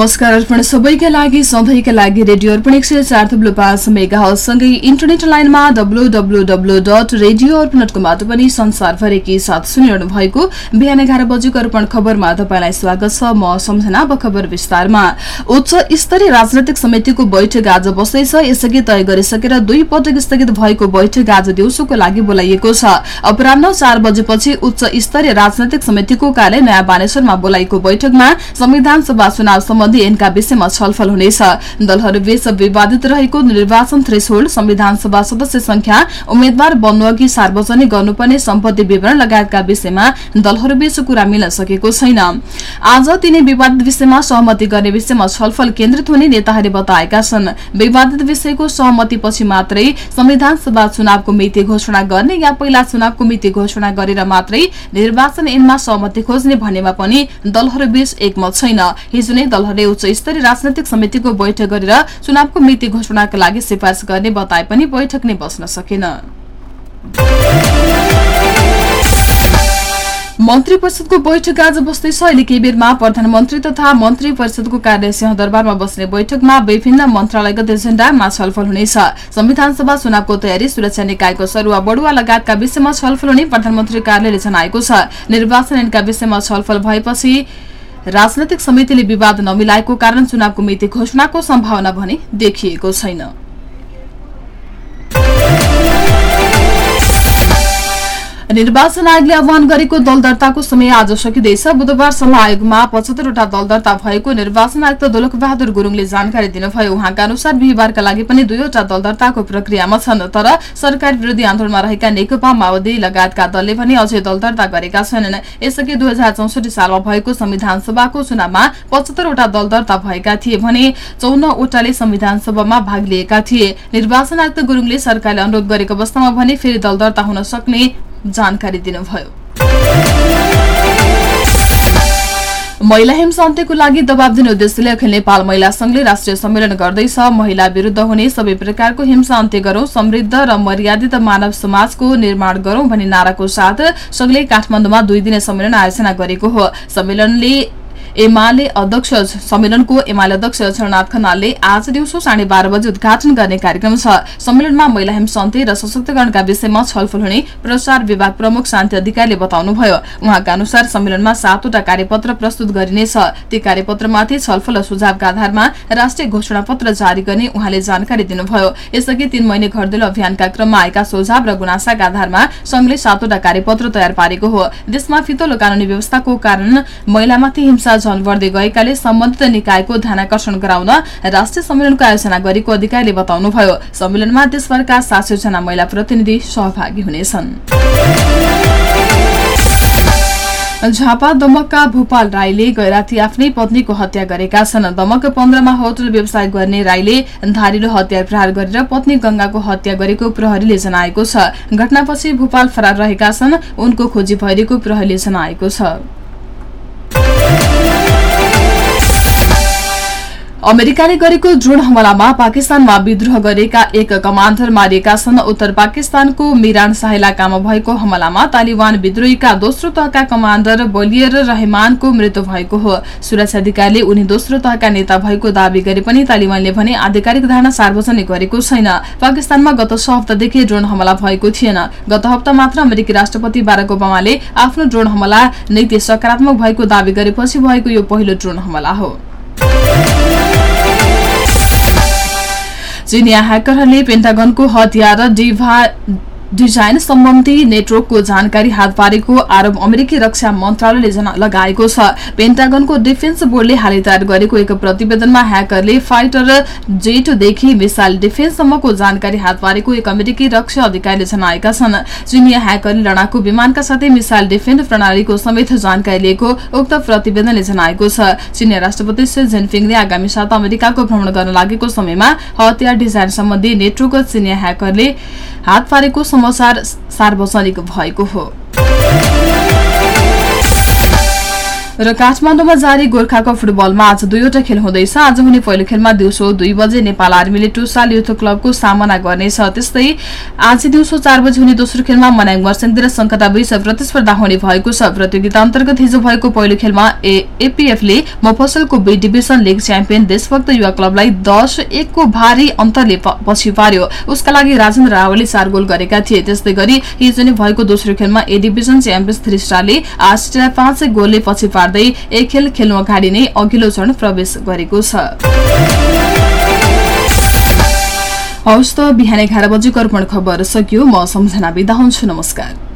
नमस्कार अर्पण। सबैका लागि सधैँका लागि रेडियो अर्पण एक सय चार थुप्लो पाँच मेगासँगै इन्टरनेट लाइनमा W W W dot radio Arpan dot पनि संसारभरिकै साथ सुनिरहनु भएको बिहान एघार बजेको अर्पण खबरमा तपाईँलाई स्वागत छ। म सम्झना अब खबर विस्तारमा। उच्च स्तरीय राजनैतिक समितिको बैठक आज बस्दैछ। यसअघि तय गरिसकेर दुई पटक स्थगित भएको बैठक आज दिउँसोको लागि बोलाइएको छ। अपराह चार बजेपछि उच्च स्तरीय राजनैतिक समितिको कार्य नयाँ बानेश्वरमा बोलाइएको बैठकमा संविधान सभा चुनाव ऐनका विषयमा छलफल हुनेछ। दलहरूबीच विवादित रहेको निर्वाचन थ्रेसहोल्ड संविधान सभा सदस्य संख्या उम्मेद्वार बन्नु सार्वजनिक गर्नुपर्ने सम्पत्ति विवरण लगायतका विषयमा दलहरूबीच कुरा मिल्न सकेको छैन। आज तिनै विवादित विषयमा सहमति गर्ने विषयमा छलफल केन्द्रित हुने नेताहरूले बताएका छन्। विवादित विषयको सहमतिपछि मात्रै संविधान सभा चुनावको मिति घोषणा गर्ने या पहिला चुनावको मिति घोषणा गरेर मात्रै निर्वाचन ऐनमा सहमति खोज्ने भन्नेमा पनि दलहरूबीच एकमत छैन। हिजो नै दलहरूले उच्च स्तरीय राजनैतिक समितिको बैठक गरेर चुनावको मिति घोषणाका लागि सिफारिस गर्ने बताए पनि बैठक नै बस्न सकेन। मन्त्री परिषदको बैठक आज बस्दैछ अहिले केही बेरमा प्रधानमन्त्री तथा मन्त्री परिषदको कार्य सिंहदरबारमा बस्ने बैठकमा विभिन्न मन्त्रालयगत एजेण्डामा छलफल हुनेछ। संविधान सभा चुनावको तयारी सुरक्षा निकायको सरुवा बढुवा लगायतका विषयमा छलफल हुने प्रधानमन्त्री कार्यालयले जनाएको छ। निर्वाचन विषयमा छलफल भएपछि राजनैतिक समितिले विवाद नमिलाएको कारण चुनावको मिति घोषणाको सम्भावना भने देखिएको छैन। निर्वाचन आयोगले आह्वान गरेको दल दर्ताको समय आज सकिँदैछ। बुधबारसम्म आयोगमा पचहत्तरवटा दल दर्ता भएको निर्वाचन आयुक्त दोलक बहादुर गुरूङले जानकारी दिनुभयो। उहाँका अनुसार बिहिबारका लागि पनि दुईवटा दल दर्ताको प्रक्रियामा छन् तर सरकार विरोधी आन्दोलनमा रहेका नेकपा माओवादी लगायतका दलले पनि अझै दल दर्ता गरेका छैनन्। यसअघि दुई सालमा भएको संविधान सभाको चुनावमा पचहत्तरवटा दल दर्ता भएका थिए भने चौनवटाले संविधान सभामा भाग लिएका थिए। निर्वाचन आयुक्त गुरूङले सरकारले अनुरोध गरेको अवस्थामा भने फेरि दल दर्ता हुन सक्ने जानकारी दिनुभयो। महिला हिंसा अन्त्यको लागि दबाव दिने उद्देश्यले अखिल नेपाल महिला संघले राष्ट्रिय सम्मेलन गर्दैछ। महिला विरूद्ध हुने सबै प्रकारको हिंसा अन्त्य गरौं समृद्ध र मर्यादित मानव समाजको निर्माण गरौं भन्ने नाराको साथ संघले काठमाडौँमा दुई दिने सम्मेलन आयोजना गरेको हो। सम्मेलनले एमाले अध्यक्ष सम्मेलनको एमाले अध्यक्ष झरनाथ खनालले आज दिउँसो साढे बाह्र बजे उद्घाटन गर्ने कार्यक्रम छ। सम्मेलनमा महिला हिमसन्ते र सशक्तिकरणका विषयमा छलफल हुने प्रचार विभाग प्रमुख शान्ति अधिकारीले बताउनुभयो। उहाँका अनुसार सम्मेलनमा सातवटा कार्यपत्र प्रस्तुत गरिनेछ। ती कार्यपत्रमाथि छलफल र सुझावका आधारमा राष्ट्रिय घोषणा पत्र जारी गर्ने उहाँले जानकारी दिनुभयो। यसअघि तीन महिने घरदेलो अभियानका क्रममा आएका सुझाव र गुनासाका आधारमा संघले सातवटा कार्यपत्र तयार पारेको हो। देशमा फितलो कानूनी व्यवस्थाको कारण महिलामाथि हिंसा झन बढ्दै गएकाले सम्बन्धित निकायको ध्यानकर्षण गराउन राष्ट्रिय सम्मेलनको आयोजना गरेको अधिकारीले बताउनुभयो। सम्मेलनमा देशभरका सात जना महिला प्रतिनिधि सहभागी हुनेछन्। झापा दमकका भूपाल राईले गैराती आफ्नै पत्नीको हत्या गरेका छन्। दमक पन्ध्रमा होटल व्यवसाय गर्ने राईले धारिलो हत्या प्रहार गरेर पत्नी गंगाको हत्या गरेको प्रहरीले जनाएको छ। घटनापछि भूपाल फरार रहेका छन्। उनको खोजी भइरहेको प्रहरीले जनाएको छ। अमेरिकाले गरेको ड्रोन हमलामा पाकिस्तानमा विद्रोह गरेका एक कमाण्डर मारिएका छन्। उत्तर पाकिस्तानको मिरान इलाकामा भएको हमलामा तालिबान विद्रोहीका दोस्रो तहका कमाण्डर बलियर रहमानको मृत्यु भएको हो। सुरक्षा अधिकारीले उनी दोस्रो तहका नेता भएको दावी गरे पनि तालिबानले भने आधिकारिक धारणा सार्वजनिक गरेको छैन। पाकिस्तानमा गत छ हप्तादेखि ड्रोन हमला भएको थिएन। गत हप्ता मात्र अमेरिकी राष्ट्रपति बाराक ओबामाले आफ्नो ड्रोन हमला नीति सकारात्मक भएको दावी गरेपछि भएको यो पहिलो ड्रोन हमला हो। चिनिया ह्याकरहरूले पेन्टागनको हतियार डिभा डिजाइन सम्बन्धी नेटवर्कको जानकारी हात पारेको आरोप अमेरिकी रक्षा मन्त्रालयले लगाएको छ। पेन्टागनको डिफेन्स बोर्डले हालै तयार गरेको एक प्रतिवेदनमा ह्याकरले फाइटर जेटदेखि मिसाइल डिफेन्ससम्मको जानकारी हात पारेको एक अमेरिकी रक्षा अधिकारीले जनाएका छन्। चिनिया ह्याकरले लडाकु विमानका साथै मिसाइल डिफेन्स प्रणालीको समेत जानकारी लिएको उक्त प्रतिवेदनले जनाएको छ। चिनिया राष्ट्रपति सी जिनपिङले आगामी साता अमेरिकाको भ्रमण गर्न लागेको समयमा हतियार डिजाइन सम्बन्धी नेटवर्क चिनिया ह्याकरले हात पारेको समाचार सार्वजनिक भएको हो। र काठमाडौँमा जारी गोर्खाको फुटबलमा आज दुईवटा खेल हुँदैछ। आज हुने पहिलो खेलमा दिउँसो दुई बजे नेपाल आर्मीले टुसाल युथ क्लबको सामना गर्नेछ। त्यस्तै आज दिउँसो चार बजे हुने दोस्रो खेलमा मनाङ मर्सेन्दी र संकटा बीच प्रतिस्पर्धा हुने भएको छ। प्रतियोगिता अन्तर्गत हिजो भएको पहिलो खेलमा एपीएफले मफसलको B division league champion Deshbhakta Yuwa क्लबलाई दश एकको भारी अन्तरले पछि पार्यो। उसका लागि राजेन्द्र रावलले चार गोल गरेका थिए। त्यस्तै गरी हिजो नै भएको दोस्रो खेलमा ए डिभिजन च्याम्पियन्स थ्री स्टारले आस्ट्रेलिया पाँच गोलले पछि पार्दै गर्दै एक खेल खेल्नु अगाडि नै अघिल्लो चरण प्रवेश गरेको छ। हवस् त बिहान एघार बजेको अर्पण खबर सकियो। म सम्झना बिदा हुन्छु। नमस्कार।